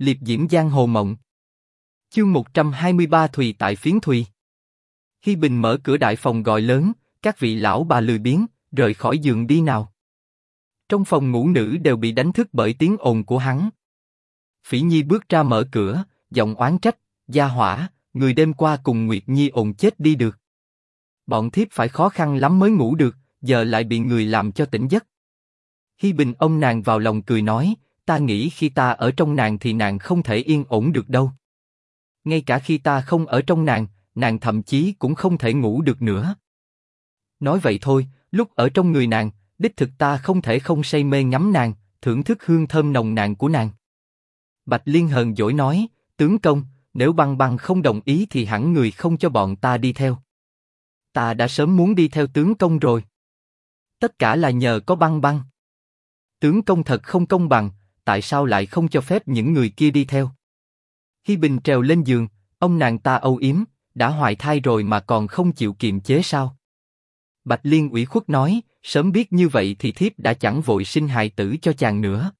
liệp diễm giang hồ mộng. Chương 123 Thùy tại phiến Thùy. khi Bình mở cửa đại phòng gọi lớn, các vị lão bà lười biếng, rời khỏi giường đi nào. Trong phòng ngủ nữ đều bị đánh thức bởi tiếng ồn của hắn. Phỉ Nhi bước ra mở cửa, giọng oán trách, gia hỏa, người đêm qua cùng Nguyệt Nhi ồn chết đi được. Bọn thiếp phải khó khăn lắm mới ngủ được, giờ lại bị người làm cho tỉnh giấc. Hi Bình ông nàng vào lòng cười nói, ta nghĩ khi ta ở trong nàng thì nàng không thể yên ổn được đâu. Ngay cả khi ta không ở trong nàng, nàng thậm chí cũng không thể ngủ được nữa. Nói vậy thôi, lúc ở trong người nàng, đích thực ta không thể không say mê ngắm nàng, thưởng thức hương thơm nồng nàn của nàng. Bạch Liên hờn dỗi nói, tướng công, nếu băng băng không đồng ý thì hẳn người không cho bọn ta đi theo. Ta đã sớm muốn đi theo tướng công rồi. Tất cả là nhờ có băng băng. Tướng công thật không công bằng, tại sao lại không cho phép những người kia đi theo? Hi Bình trèo lên giường, ông nàng ta âu yếm, đã hoài thai rồi mà còn không chịu kiềm chế sao? Bạch Liên ủy khuất nói, sớm biết như vậy thì thiếp đã chẳng vội sinh hài tử cho chàng nữa.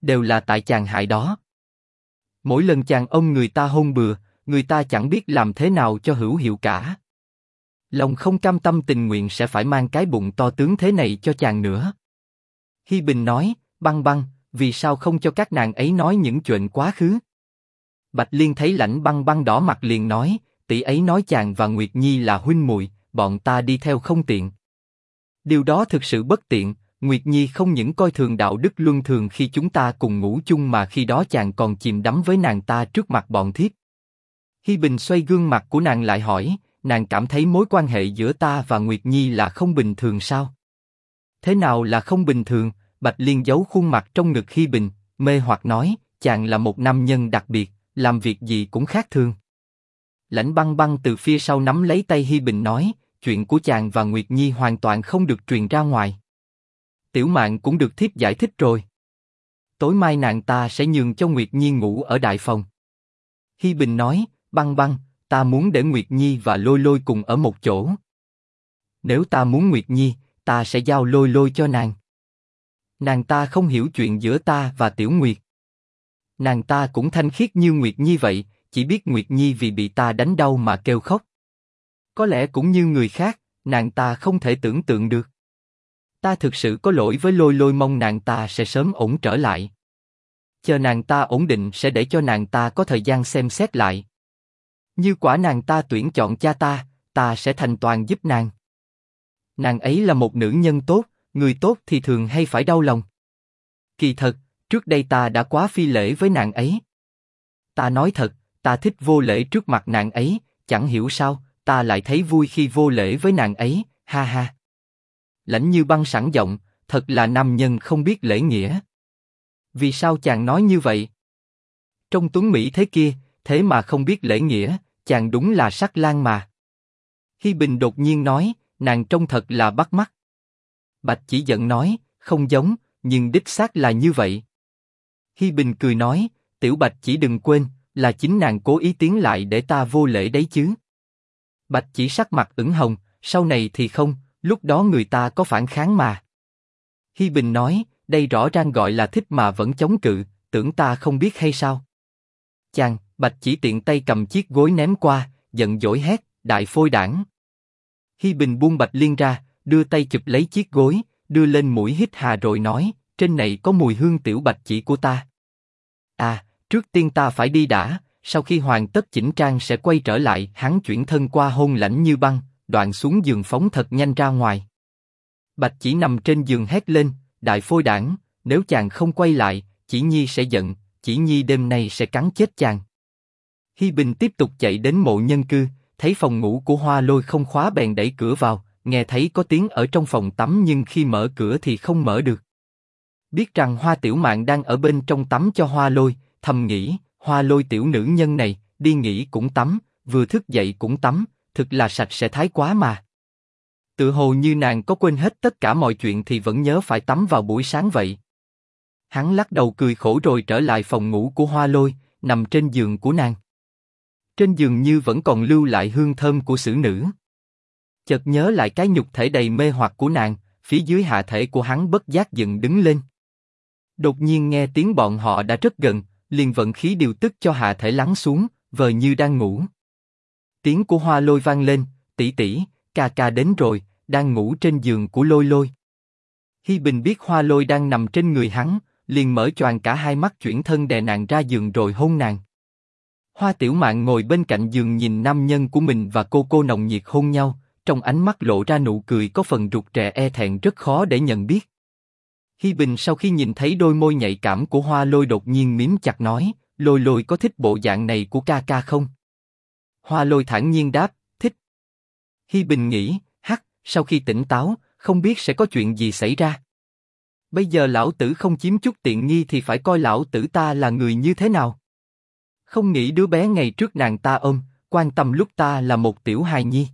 Đều là tại chàng hại đó. Mỗi lần chàng ông người ta hôn bừa, người ta chẳng biết làm thế nào cho hữu hiệu cả. Lòng không cam tâm tình nguyện sẽ phải mang cái bụng to tướng thế này cho chàng nữa. Hi Bình nói, băng băng, vì sao không cho các nàng ấy nói những chuyện quá khứ? Bạch Liên thấy lãnh băng băng đỏ mặt liền nói, tỷ ấy nói chàng và Nguyệt Nhi là huynh muội, bọn ta đi theo không tiện. Điều đó thực sự bất tiện, Nguyệt Nhi không những coi thường đạo đức luân thường khi chúng ta cùng ngủ chung mà khi đó chàng còn chìm đắm với nàng ta trước mặt bọn thiếp. Hi Bình xoay gương mặt của nàng lại hỏi, nàng cảm thấy mối quan hệ giữa ta và Nguyệt Nhi là không bình thường sao? Thế nào là không bình thường? Bạch Liên giấu khuôn mặt trong ngực Hi Bình, mê hoặc nói, chàng là một nam nhân đặc biệt, làm việc gì cũng khác thường. Lãnh băng băng từ phía sau nắm lấy tay Hi Bình nói, chuyện của chàng và Nguyệt Nhi hoàn toàn không được truyền ra ngoài. Tiểu Mạn cũng được thiếp giải thích rồi. Tối mai nàng ta sẽ nhường cho Nguyệt Nhi ngủ ở đại phòng. Hi Bình nói, băng băng, ta muốn để Nguyệt Nhi và Lôi Lôi cùng ở một chỗ. Nếu ta muốn Nguyệt Nhi, ta sẽ giao Lôi Lôi cho nàng. Nàng ta không hiểu chuyện giữa ta và Tiểu Nguyệt. Nàng ta cũng thanh khiết như Nguyệt Nhi vậy, chỉ biết Nguyệt Nhi vì bị ta đánh đau mà kêu khóc. Có lẽ cũng như người khác, nàng ta không thể tưởng tượng được. Ta thực sự có lỗi với lôi lôi mong nàng ta sẽ sớm ổn trở lại. Chờ nàng ta ổn định sẽ để cho nàng ta có thời gian xem xét lại. Như quả nàng ta tuyển chọn cha ta, ta sẽ thành toàn giúp nàng. Nàng ấy là một nữ nhân tốt, người tốt thì thường hay phải đau lòng. Kỳ thật, trước đây ta đã quá phi lễ với nàng ấy. Ta nói thật, ta thích vô lễ trước mặt nàng ấy, chẳng hiểu sao, ta lại thấy vui khi vô lễ với nàng ấy, ha ha. Lãnh như băng sẵn giọng, thật là nam nhân không biết lễ nghĩa. Vì sao chàng nói như vậy? Trong tuấn Mỹ thế kia, thế mà không biết lễ nghĩa, chàng đúng là sắc lang mà. Hi Bình đột nhiên nói, nàng trông thật là bắt mắt. Bạch chỉ giận nói, không giống, nhưng đích xác là như vậy. Hi Bình cười nói, tiểu Bạch chỉ đừng quên, là chính nàng cố ý tiến lại để ta vô lễ đấy chứ. Bạch chỉ sắc mặt ửng hồng, sau này thì không, lúc đó người ta có phản kháng mà. Hi Bình nói, đây rõ ràng gọi là thích mà vẫn chống cự, tưởng ta không biết hay sao? Chàng, Bạch chỉ tiện tay cầm chiếc gối ném qua, giận dỗi hét, đại phôi đảng. Hi Bình buông Bạch Liên ra, đưa tay chụp lấy chiếc gối, đưa lên mũi hít hà rồi nói, trên này có mùi hương tiểu bạch chỉ của ta. À, trước tiên ta phải đi đã, sau khi hoàn tất chỉnh trang sẽ quay trở lại. Hắn chuyển thân qua hôn lãnh như băng, đoạn xuống giường phóng thật nhanh ra ngoài. Bạch chỉ nằm trên giường hét lên, đại phôi đảng, nếu chàng không quay lại, chỉ nhi sẽ giận, chỉ nhi đêm nay sẽ cắn chết chàng. Hi Bình tiếp tục chạy đến mộ nhân cư, thấy phòng ngủ của Hoa Lôi không khóa bèn đẩy cửa vào, nghe thấy có tiếng ở trong phòng tắm nhưng khi mở cửa thì không mở được. Biết rằng Hoa Tiểu Mạn đang ở bên trong tắm cho Hoa Lôi, thầm nghĩ, Hoa Lôi tiểu nữ nhân này, đi nghỉ cũng tắm, vừa thức dậy cũng tắm, thực là sạch sẽ thái quá mà. Tự hồ như nàng có quên hết tất cả mọi chuyện thì vẫn nhớ phải tắm vào buổi sáng vậy. Hắn lắc đầu cười khổ rồi trở lại phòng ngủ của Hoa Lôi, nằm trên giường của nàng. Trên giường như vẫn còn lưu lại hương thơm của xử nữ. Chợt nhớ lại cái nhục thể đầy mê hoặc của nàng, phía dưới hạ thể của hắn bất giác dựng đứng lên. Đột nhiên nghe tiếng bọn họ đã rất gần, liền vận khí điều tức cho hạ thể lắng xuống, vờ như đang ngủ. Tiếng của hoa lôi vang lên, tỷ tỷ, ca ca đến rồi, đang ngủ trên giường của lôi lôi. Hi Bình biết hoa lôi đang nằm trên người hắn, liền mở choàng cả hai mắt chuyển thân đè nàng ra giường rồi hôn nàng. Hoa Tiểu Mạn ngồi bên cạnh giường nhìn nam nhân của mình và cô cô nồng nhiệt hôn nhau, trong ánh mắt lộ ra nụ cười có phần rụt rè e thẹn rất khó để nhận biết. Hi Bình sau khi nhìn thấy đôi môi nhạy cảm của Hoa Lôi đột nhiên mím chặt nói, Lôi Lôi có thích bộ dạng này của ca ca không? Hoa Lôi thản nhiên đáp, thích. Hi Bình nghĩ, hắc, sau khi tỉnh táo, không biết sẽ có chuyện gì xảy ra. Bây giờ lão tử không chiếm chút tiện nghi thì phải coi lão tử ta là người như thế nào. Không nghĩ đứa bé ngày trước nàng ta ôm, quan tâm lúc ta là một tiểu hài nhi.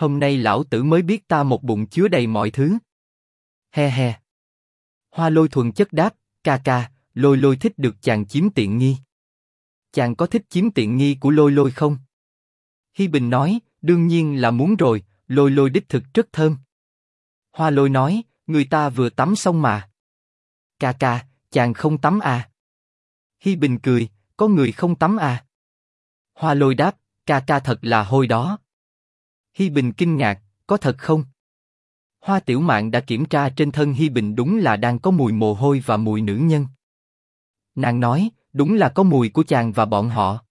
Hôm nay lão tử mới biết ta một bụng chứa đầy mọi thứ. He he. Hoa lôi thuần chất đáp, ca ca, lôi lôi thích được chàng chiếm tiện nghi. Chàng có thích chiếm tiện nghi của lôi lôi không? Hi Bình nói, đương nhiên là muốn rồi, lôi lôi đích thực rất thơm. Hoa lôi nói, người ta vừa tắm xong mà. Ca ca, chàng không tắm à? Hi Bình cười, có người không tắm à? Hoa lôi đáp, ca ca thật là hôi đó. Hi Bình kinh ngạc, có thật không? Hoa Tiểu Mạn đã kiểm tra trên thân Hi Bình đúng là đang có mùi mồ hôi và mùi nữ nhân. Nàng nói, đúng là có mùi của chàng và bọn họ.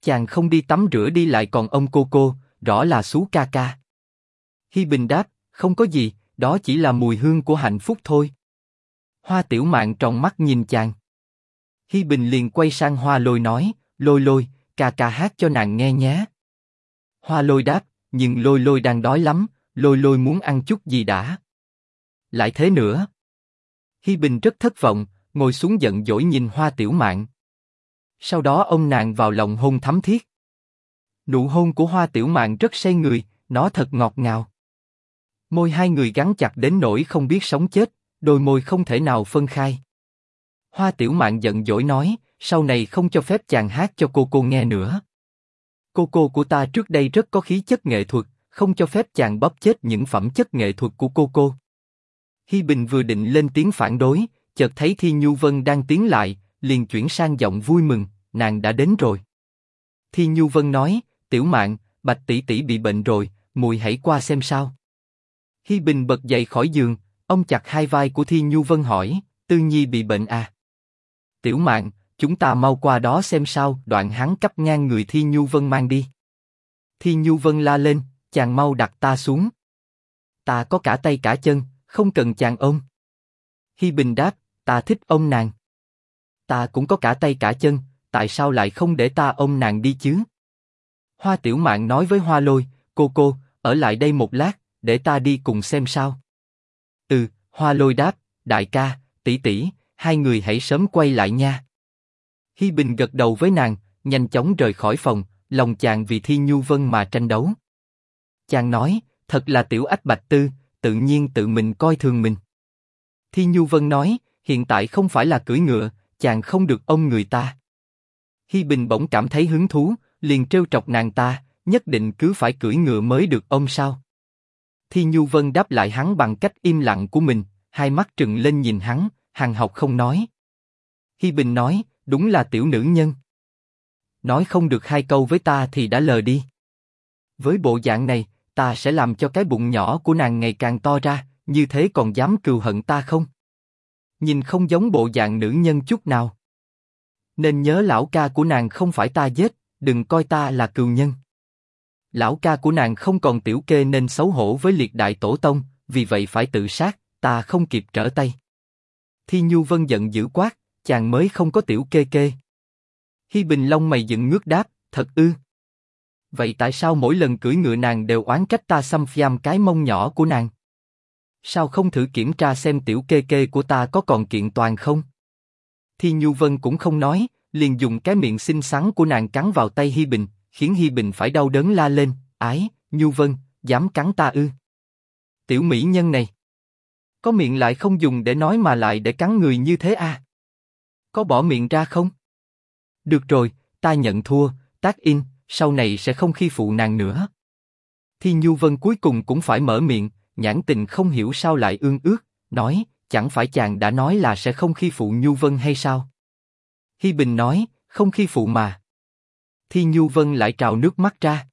Chàng không đi tắm rửa đi lại còn ông cô cô, rõ là xú ca ca. Hi Bình đáp, không có gì, đó chỉ là mùi hương của hạnh phúc thôi. Hoa Tiểu Mạn tròn mắt nhìn chàng. Hi Bình liền quay sang Hoa Lôi nói, Lôi Lôi, ca ca hát cho nàng nghe nhé. Hoa Lôi đáp, nhưng Lôi Lôi đang đói lắm, Lôi Lôi muốn ăn chút gì đã. Lại thế nữa. Hi Bình rất thất vọng, ngồi xuống giận dỗi nhìn Hoa Tiểu Mạn. Sau đó ông nàng vào lòng hôn thắm thiết. Nụ hôn của Hoa Tiểu Mạn rất say người, nó thật ngọt ngào. Môi hai người gắn chặt đến nỗi không biết sống chết, đôi môi không thể nào phân khai. Hoa Tiểu Mạn giận dỗi nói, sau này không cho phép chàng hát cho cô cô nghe nữa. Cô cô của ta trước đây rất có khí chất nghệ thuật, không cho phép chàng bóp chết những phẩm chất nghệ thuật của cô cô. Hi Bình vừa định lên tiếng phản đối, chợt thấy Thi Nhu Vân đang tiến lại, liền chuyển sang giọng vui mừng, nàng đã đến rồi. Thi Nhu Vân nói, Tiểu Mạn, Bạch tỷ tỷ bị bệnh rồi, mùi hãy qua xem sao. Hi Bình bật dậy khỏi giường, ông chặt hai vai của Thi Nhu Vân hỏi, Tư Nhi bị bệnh à? Tiểu Mạn, chúng ta mau qua đó xem sao. Đoạn hắn cắp ngang người Thi Nhu Vân mang đi. Thi Nhu Vân la lên, chàng mau đặt ta xuống. Ta có cả tay cả chân, không cần chàng ôm. Hi Bình đáp, ta thích ôm nàng. Ta cũng có cả tay cả chân, tại sao lại không để ta ôm nàng đi chứ? Hoa Tiểu Mạn nói với Hoa Lôi, cô cô, ở lại đây một lát, để ta đi cùng xem sao. Ừ, Hoa Lôi đáp, đại ca, tỷ tỷ, hai người hãy sớm quay lại nha. Hi Bình gật đầu với nàng, nhanh chóng rời khỏi phòng, lòng chàng vì Thi Nhu Vân mà tranh đấu. Chàng nói, thật là tiểu ách bạch tư, tự nhiên tự mình coi thường mình. Thi Nhu Vân nói, hiện tại không phải là cưỡi ngựa, chàng không được ôm người ta. Hi Bình bỗng cảm thấy hứng thú, liền trêu chọc nàng ta, nhất định cứ phải cưỡi ngựa mới được ôm sao? Thi Nhu Vân đáp lại hắn bằng cách im lặng của mình, hai mắt trừng lên nhìn hắn, hàng học không nói. Hi Bình nói, đúng là tiểu nữ nhân. Nói không được hai câu với ta thì đã lờ đi. Với bộ dạng này, ta sẽ làm cho cái bụng nhỏ của nàng ngày càng to ra, như thế còn dám cừu hận ta không? Nhìn không giống bộ dạng nữ nhân chút nào. Nên nhớ lão ca của nàng không phải ta giết, đừng coi ta là cừu nhân. Lão ca của nàng không còn tiểu kê nên xấu hổ với liệt đại tổ tông, vì vậy phải tự sát, ta không kịp trở tay. Thi Nhu Vân giận dữ quát, chàng mới không có tiểu kê kê. Hi Bình Long mày dựng ngước đáp, thật ư? Vậy tại sao mỗi lần cưỡi ngựa nàng đều oán trách ta xăm phiam cái mông nhỏ của nàng? Sao không thử kiểm tra xem tiểu kê kê của ta có còn kiện toàn không? Thi Nhu Vân cũng không nói, liền dùng cái miệng xinh xắn của nàng cắn vào tay Hi Bình, khiến Hi Bình phải đau đớn la lên, ái, Nhu Vân, dám cắn ta ư? Tiểu mỹ nhân này. Có miệng lại không dùng để nói mà lại để cắn người như thế à? Có bỏ miệng ra không? Được rồi, ta nhận thua, tác in, sau này sẽ không khi phụ nàng nữa. Thi Nhu Vân cuối cùng cũng phải mở miệng, nhãn tình không hiểu sao lại ương ước, nói, chẳng phải chàng đã nói là sẽ không khi phụ Nhu Vân hay sao? Hi Bình nói, không khi phụ mà. Thi Nhu Vân lại trào nước mắt ra.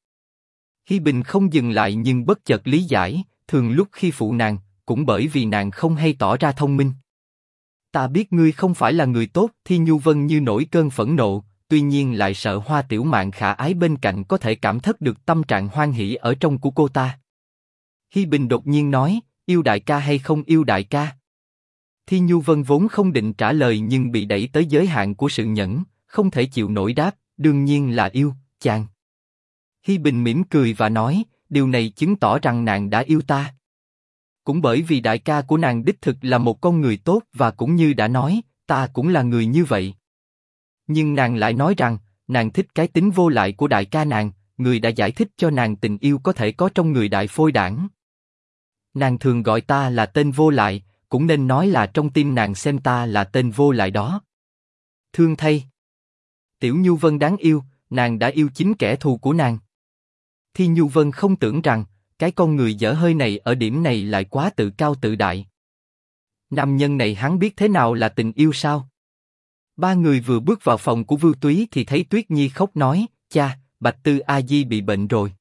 Hi Bình không dừng lại nhưng bất chợt lý giải, thường lúc khi phụ nàng, cũng bởi vì nàng không hay tỏ ra thông minh. Ta biết ngươi không phải là người tốt, Thi Nhu Vân như nổi cơn phẫn nộ, tuy nhiên lại sợ Hoa Tiểu Mạn khả ái bên cạnh có thể cảm thất được tâm trạng hoan hỷ ở trong của cô ta. Hi Bình đột nhiên nói, yêu đại ca hay không yêu đại ca? Thi Nhu Vân vốn không định trả lời nhưng bị đẩy tới giới hạn của sự nhẫn, không thể chịu nổi đáp, đương nhiên là yêu, chàng. Hi Bình mỉm cười và nói, điều này chứng tỏ rằng nàng đã yêu ta. Cũng bởi vì đại ca của nàng đích thực là một con người tốt và cũng như đã nói, ta cũng là người như vậy. Nhưng nàng lại nói rằng, nàng thích cái tính vô lại của đại ca nàng, người đã giải thích cho nàng tình yêu có thể có trong người đại phôi đảng. Nàng thường gọi ta là tên vô lại, cũng nên nói là trong tim nàng xem ta là tên vô lại đó. Thương thay. Tiểu Nhu Vân đáng yêu, nàng đã yêu chính kẻ thù của nàng. Thi Nhu Vân không tưởng rằng, cái con người dở hơi này ở điểm này lại quá tự cao tự đại. Nam nhân này hắn biết thế nào là tình yêu sao? Ba người vừa bước vào phòng của Vưu Túy thì thấy Tuyết Nhi khóc nói, cha, Bạch Tư A Di bị bệnh rồi.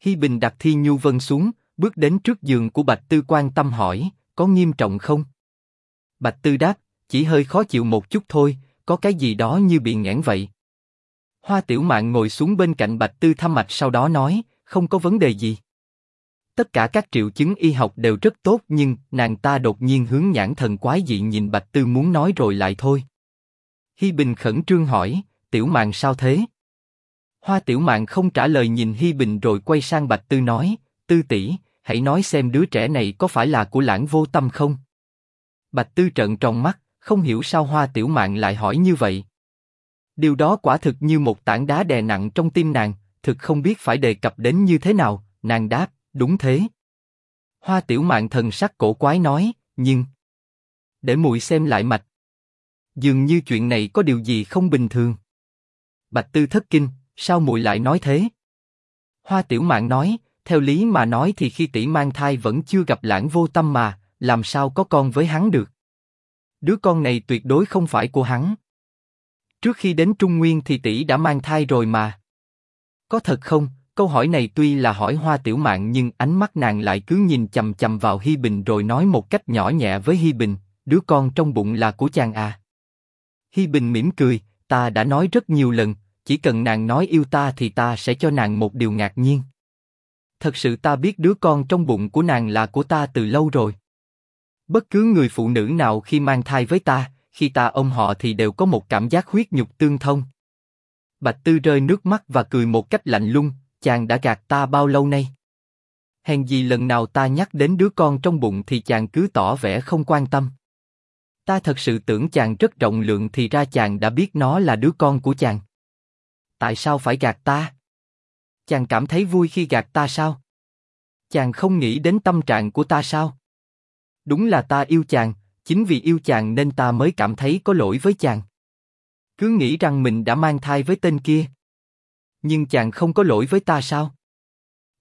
Hi Bình đặt Thi Nhu Vân xuống, bước đến trước giường của Bạch Tư quan tâm hỏi, có nghiêm trọng không? Bạch Tư đáp, chỉ hơi khó chịu một chút thôi, có cái gì đó như bị nghẽn vậy. Hoa Tiểu Mạn ngồi xuống bên cạnh Bạch Tư thăm mạch sau đó nói, không có vấn đề gì. Tất cả các triệu chứng y học đều rất tốt nhưng nàng ta đột nhiên hướng nhãn thần quái dị nhìn Bạch Tư muốn nói rồi lại thôi. Hi Bình khẩn trương hỏi, Tiểu mạng sao thế? Hoa Tiểu mạng không trả lời nhìn Hi Bình rồi quay sang Bạch Tư nói, Tư tỷ, hãy nói xem đứa trẻ này có phải là của lãng vô tâm không? Bạch Tư trợn tròn mắt, không hiểu sao Hoa Tiểu Mạn lại hỏi như vậy. Điều đó quả thực như một tảng đá đè nặng trong tim nàng, thực không biết phải đề cập đến như thế nào. Nàng đáp, đúng thế. Hoa Tiểu Mạn thần sắc cổ quái nói, nhưng để muội xem lại mạch. Dường như chuyện này có điều gì không bình thường. Bạch Tư thất kinh, sao muội lại nói thế? Hoa Tiểu Mạn nói, theo lý mà nói thì khi tỷ mang thai vẫn chưa gặp lãng vô tâm mà, làm sao có con với hắn được? Đứa con này tuyệt đối không phải của hắn. Trước khi đến Trung Nguyên thì tỷ đã mang thai rồi mà. Có thật không? Câu hỏi này tuy là hỏi Hoa Tiểu Mạn nhưng ánh mắt nàng lại cứ nhìn chầm chầm vào Hi Bình rồi nói một cách nhỏ nhẹ với Hi Bình, đứa con trong bụng là của chàng à. Hi Bình mỉm cười, ta đã nói rất nhiều lần, chỉ cần nàng nói yêu ta thì ta sẽ cho nàng một điều ngạc nhiên. Thật sự ta biết đứa con trong bụng của nàng là của ta từ lâu rồi. Bất cứ người phụ nữ nào khi mang thai với ta, khi ta ôm họ thì đều có một cảm giác huyết nhục tương thông. Bạch Tư rơi nước mắt và cười một cách lạnh lùng, chàng đã gạt ta bao lâu nay? Hèn gì lần nào ta nhắc đến đứa con trong bụng thì chàng cứ tỏ vẻ không quan tâm. Ta thật sự tưởng chàng rất rộng lượng thì ra chàng đã biết nó là đứa con của chàng. Tại sao phải gạt ta? Chàng cảm thấy vui khi gạt ta sao? Chàng không nghĩ đến tâm trạng của ta sao? Đúng là ta yêu chàng, chính vì yêu chàng nên ta mới cảm thấy có lỗi với chàng. Cứ nghĩ rằng mình đã mang thai với tên kia. Nhưng chàng không có lỗi với ta sao?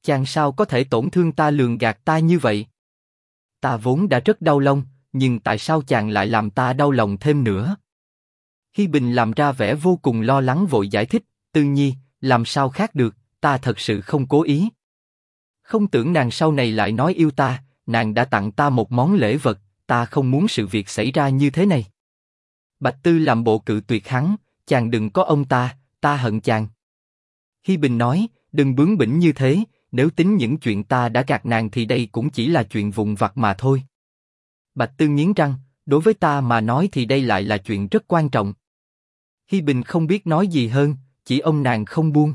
Chàng sao có thể tổn thương ta lường gạt ta như vậy? Ta vốn đã rất đau lòng, nhưng tại sao chàng lại làm ta đau lòng thêm nữa? Hi Bình làm ra vẻ vô cùng lo lắng vội giải thích, Tư Nhi, làm sao khác được, ta thật sự không cố ý. Không tưởng nàng sau này lại nói yêu ta, nàng đã tặng ta một món lễ vật, ta không muốn sự việc xảy ra như thế này. Bạch Tư làm bộ cự tuyệt hắn, chàng đừng có ông ta, ta hận chàng. Hi Bình nói, đừng bướng bỉnh như thế, nếu tính những chuyện ta đã gạt nàng thì đây cũng chỉ là chuyện vụn vặt mà thôi. Bạch Tư nghiến răng, đối với ta mà nói thì đây lại là chuyện rất quan trọng. Hi Bình không biết nói gì hơn, chỉ ông nàng không buông.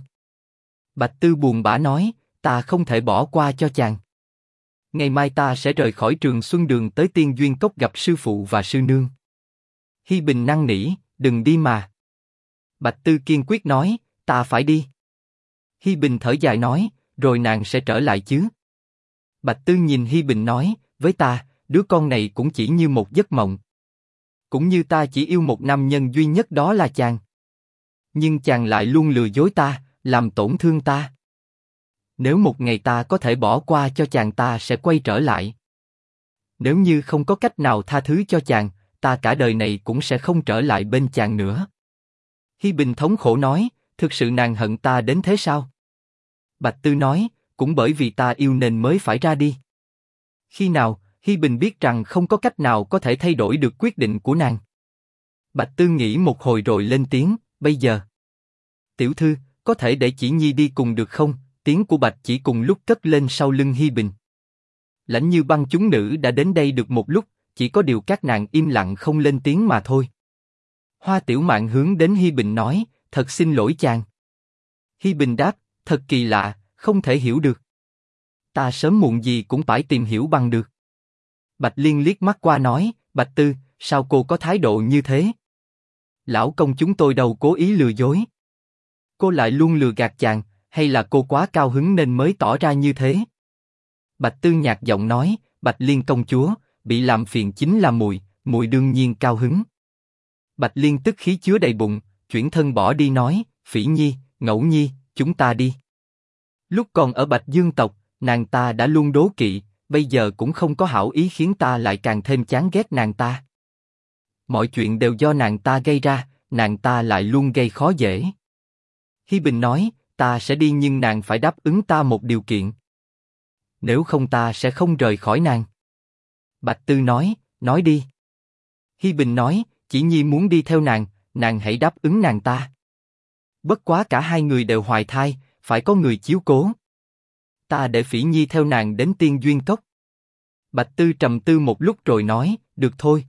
Bạch Tư buồn bã nói, ta không thể bỏ qua cho chàng. Ngày mai ta sẽ rời khỏi trường Xuân Đường tới Tiên Duyên Cốc gặp sư phụ và sư nương. Hi Bình năn nỉ, đừng đi mà. Bạch Tư kiên quyết nói, ta phải đi. Hi Bình thở dài nói, rồi nàng sẽ trở lại chứ. Bạch Tư nhìn Hi Bình nói, với ta, đứa con này cũng chỉ như một giấc mộng. Cũng như ta chỉ yêu một nam nhân duy nhất đó là chàng. Nhưng chàng lại luôn lừa dối ta, làm tổn thương ta. Nếu một ngày ta có thể bỏ qua cho chàng ta sẽ quay trở lại. Nếu như không có cách nào tha thứ cho chàng, ta cả đời này cũng sẽ không trở lại bên chàng nữa. Hi Bình thống khổ nói, thực sự nàng hận ta đến thế sao? Bạch Tư nói, cũng bởi vì ta yêu nên mới phải ra đi. Khi nào, Hi Bình biết rằng không có cách nào có thể thay đổi được quyết định của nàng. Bạch Tư nghĩ một hồi rồi lên tiếng, bây giờ. Tiểu thư, có thể để chỉ nhi đi cùng được không? Tiếng của Bạch chỉ cùng lúc cất lên sau lưng Hi Bình. Lãnh như băng chúng nữ đã đến đây được một lúc, chỉ có điều các nàng im lặng không lên tiếng mà thôi. Hoa Tiểu Mạn hướng đến Hi Bình nói, thật xin lỗi chàng. Hi Bình đáp, thật kỳ lạ, không thể hiểu được. Ta sớm muộn gì cũng phải tìm hiểu bằng được. Bạch Liên liếc mắt qua nói, Bạch Tư, sao cô có thái độ như thế? Lão công chúng tôi đâu cố ý lừa dối. Cô lại luôn lừa gạt chàng, hay là cô quá cao hứng nên mới tỏ ra như thế? Bạch Tư nhạt giọng nói, Bạch Liên công chúa, bị làm phiền chính là mùi, mùi đương nhiên cao hứng. Bạch Liên tức khí chứa đầy bụng, chuyển thân bỏ đi nói, Phỉ Nhi, Ngẫu Nhi, chúng ta đi. Lúc còn ở Bạch Dương tộc, nàng ta đã luôn đố kỵ, bây giờ cũng không có hảo ý khiến ta lại càng thêm chán ghét nàng ta. Mọi chuyện đều do nàng ta gây ra, nàng ta lại luôn gây khó dễ. Hi Bình nói, ta sẽ đi nhưng nàng phải đáp ứng ta một điều kiện. Nếu không ta sẽ không rời khỏi nàng. Bạch Tư nói, nói đi. Hi Bình nói, chỉ nhi muốn đi theo nàng, nàng hãy đáp ứng nàng ta. Bất quá cả hai người đều hoài thai, phải có người chiếu cố. Ta để Phỉ Nhi theo nàng đến Tiên Duyên Cốc. Bạch Tư trầm tư một lúc rồi nói, được thôi.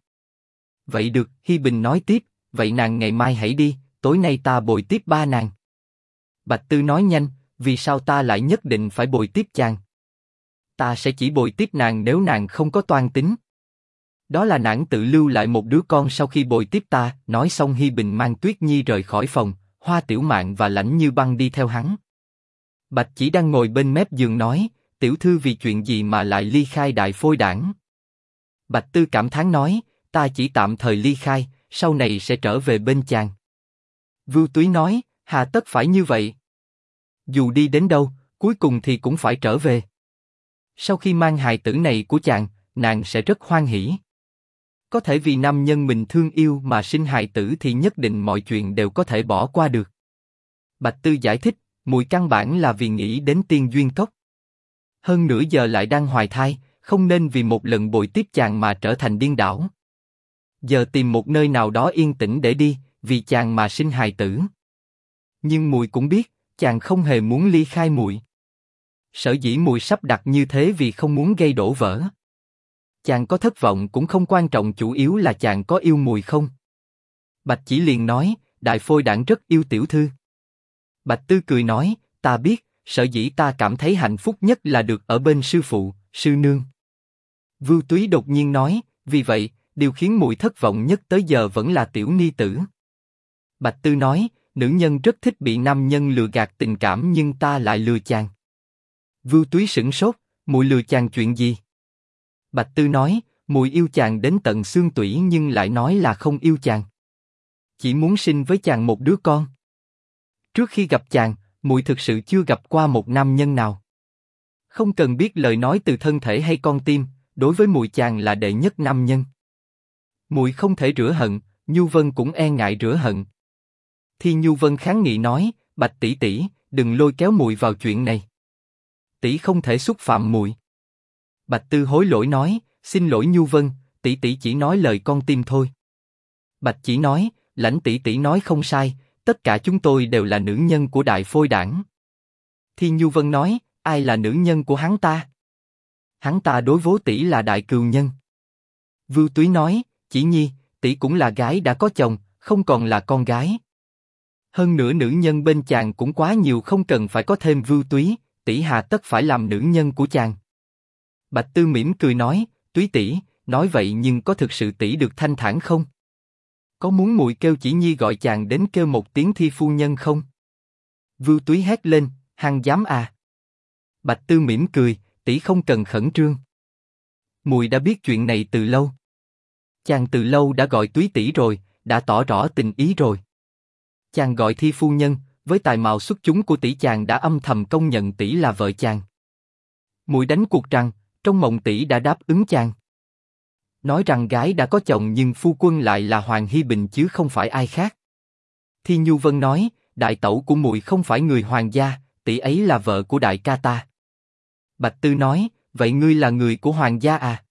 Vậy được, Hi Bình nói tiếp, vậy nàng ngày mai hãy đi, tối nay ta bồi tiếp ba nàng. Bạch Tư nói nhanh, vì sao ta lại nhất định phải bồi tiếp chàng? Ta sẽ chỉ bồi tiếp nàng nếu nàng không có toan tính. Đó là nàng tự lưu lại một đứa con sau khi bồi tiếp ta. Nói xong Hi Bình mang Tuyết Nhi rời khỏi phòng, Hoa Tiểu Mạn và Lãnh Như Băng đi theo hắn. Bạch chỉ đang ngồi bên mép giường nói, tiểu thư vì chuyện gì mà lại ly khai đại phôi đảng. Bạch Tư cảm thán nói, ta chỉ tạm thời ly khai, sau này sẽ trở về bên chàng. Vưu Túy nói, hà tất phải như vậy. Dù đi đến đâu, cuối cùng thì cũng phải trở về. Sau khi mang hài tử này của chàng, nàng sẽ rất hoan hỉ. Có thể vì nam nhân mình thương yêu mà sinh hài tử thì nhất định mọi chuyện đều có thể bỏ qua được. Bạch Tư giải thích, mùi căn bản là vì nghĩ đến tiên duyên cốc. Hơn nửa giờ lại đang hoài thai, không nên vì một lần bồi tiếp chàng mà trở thành điên đảo. Giờ tìm một nơi nào đó yên tĩnh để đi, vì chàng mà sinh hài tử. Nhưng mùi cũng biết, chàng không hề muốn ly khai mùi. Sở dĩ mùi sắp đặt như thế vì không muốn gây đổ vỡ. Chàng có thất vọng cũng không quan trọng chủ yếu là chàng có yêu mùi không. Bạch chỉ liền nói, đại phôi đảng rất yêu tiểu thư. Bạch tư cười nói, ta biết, sở dĩ ta cảm thấy hạnh phúc nhất là được ở bên sư phụ, sư nương. Vưu Túy đột nhiên nói, vì vậy, điều khiến mùi thất vọng nhất tới giờ vẫn là tiểu ni tử. Bạch Tư nói, nữ nhân rất thích bị nam nhân lừa gạt tình cảm nhưng ta lại lừa chàng. Vưu Túy sững sốt, mùi lừa chàng chuyện gì? Bạch Tư nói, mùi yêu chàng đến tận xương tủy nhưng lại nói là không yêu chàng. Chỉ muốn sinh với chàng một đứa con. Trước khi gặp chàng, mùi thực sự chưa gặp qua một nam nhân nào. Không cần biết lời nói từ thân thể hay con tim, đối với mùi chàng là đệ nhất nam nhân. Mùi không thể rửa hận, Nhu Vân cũng e ngại rửa hận. Thì Nhu Vân kháng nghị nói, Bạch tỷ tỷ, đừng lôi kéo mùi vào chuyện này. Tỷ không thể xúc phạm mùi. Bạch Tư hối lỗi nói, xin lỗi Nhu Vân, tỷ tỷ chỉ nói lời con tim thôi. Bạch chỉ nói, lãnh tỷ tỷ nói không sai, tất cả chúng tôi đều là nữ nhân của đại phôi đảng. Thì Nhu Vân nói, ai là nữ nhân của hắn ta? Hắn ta đối với tỷ là đại cừu nhân. Vưu Túy nói, chỉ nhi, tỷ cũng là gái đã có chồng, không còn là con gái. Hơn nữa nữ nhân bên chàng cũng quá nhiều không cần phải có thêm Vưu Túy, tỷ hà tất phải làm nữ nhân của chàng. Bạch Tư mỉm cười nói, Túy tỷ, nói vậy nhưng có thực sự tỷ được thanh thản không? Có muốn muội kêu chỉ nhi gọi chàng đến kêu một tiếng thi phu nhân không? Vưu Túy hét lên, hăng dám à? Bạch Tư mỉm cười, tỷ không cần khẩn trương. Muội đã biết chuyện này từ lâu. Chàng từ lâu đã gọi túy tỷ rồi, đã tỏ rõ tình ý rồi. Chàng gọi thi phu nhân, với tài mạo xuất chúng của tỷ chàng đã âm thầm công nhận tỷ là vợ chàng. Muội đánh cuộc rằng, trong mộng tỷ đã đáp ứng chàng. Nói rằng gái đã có chồng nhưng phu quân lại là Hoàng Hy Bình chứ không phải ai khác. Thi Nhu Vân nói, đại tẩu của muội không phải người hoàng gia, tỷ ấy là vợ của đại ca ta. Bạch Tư nói, vậy ngươi là người của hoàng gia à?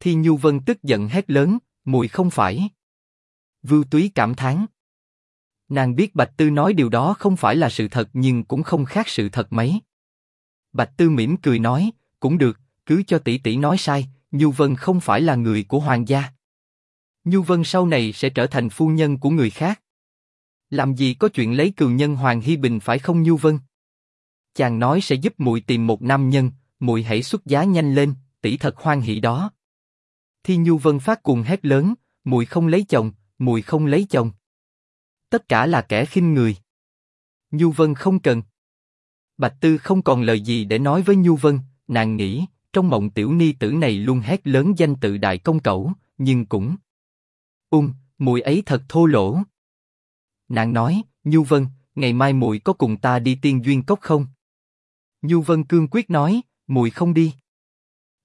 Thi Nhu Vân tức giận hét lớn, muội không phải. Vưu Túy cảm thán. Nàng biết Bạch Tư nói điều đó không phải là sự thật nhưng cũng không khác sự thật mấy. Bạch Tư mỉm cười nói, cũng được, cứ cho tỷ tỷ nói sai, Nhu Vân không phải là người của hoàng gia. Nhu Vân sau này sẽ trở thành phu nhân của người khác. Làm gì có chuyện lấy cường nhân Hoàng Hy Bình phải không Nhu Vân? Chàng nói sẽ giúp muội tìm một nam nhân, muội hãy xuất giá nhanh lên, tỷ thật hoan hỷ đó. Thi Nhu Vân phát cuồng hét lớn, muội không lấy chồng, muội không lấy chồng. Tất cả là kẻ khinh người. Nhu Vân không cần. Bạch Tư không còn lời gì để nói với Nhu Vân, nàng nghĩ, trong mộng tiểu ni tử này luôn hét lớn danh tự đại công cẩu, nhưng cũng ung, mùi ấy thật thô lỗ. Nàng nói, Nhu Vân, ngày mai mùi có cùng ta đi tiên duyên cốc không? Nhu Vân cương quyết nói, mùi không đi.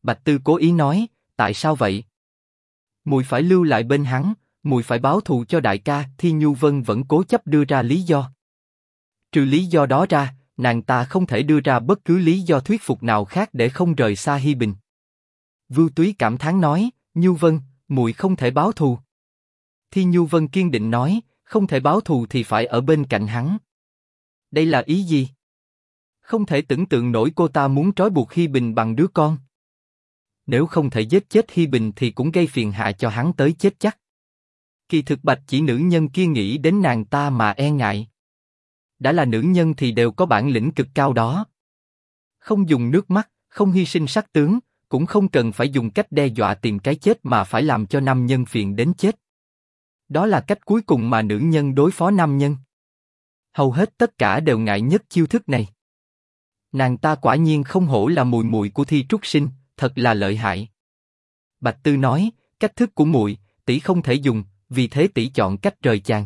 Bạch Tư cố ý nói, tại sao vậy? Mùi phải lưu lại bên hắn, mùi phải báo thù cho đại ca, thì Nhu Vân vẫn cố chấp đưa ra lý do. Trừ lý do đó ra, nàng ta không thể đưa ra bất cứ lý do thuyết phục nào khác để không rời xa Hi Bình. Vưu Túy cảm thán nói, Nhu Vân, muội không thể báo thù. Thi Nhu Vân kiên định nói, không thể báo thù thì phải ở bên cạnh hắn. Đây là ý gì? Không thể tưởng tượng nổi cô ta muốn trói buộc Hi Bình bằng đứa con. Nếu không thể giết chết Hi Bình thì cũng gây phiền hạ cho hắn tới chết chắc. Kỳ thực bạch chỉ nữ nhân kia nghĩ đến nàng ta mà e ngại. Đã là nữ nhân thì đều có bản lĩnh cực cao đó. Không dùng nước mắt, không hy sinh sắc tướng, cũng không cần phải dùng cách đe dọa tìm cái chết mà phải làm cho nam nhân phiền đến chết. Đó là cách cuối cùng mà nữ nhân đối phó nam nhân. Hầu hết tất cả đều ngại nhất chiêu thức này. Nàng ta quả nhiên không hổ là mùi mùi của thi trúc sinh, thật là lợi hại. Bạch Tư nói, cách thức của mùi, tỷ không thể dùng, vì thế tỷ chọn cách rời chàng.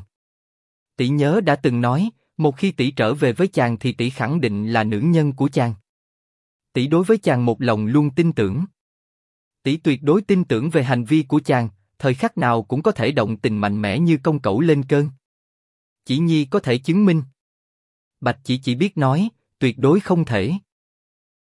Tỷ nhớ đã từng nói, một khi tỷ trở về với chàng thì tỷ khẳng định là nữ nhân của chàng. Tỷ đối với chàng một lòng luôn tin tưởng. Tỷ tuyệt đối tin tưởng về hành vi của chàng, thời khắc nào cũng có thể động tình mạnh mẽ như công cẩu lên cơn. Chỉ Nhi có thể chứng minh. Bạch chỉ chỉ biết nói, tuyệt đối không thể.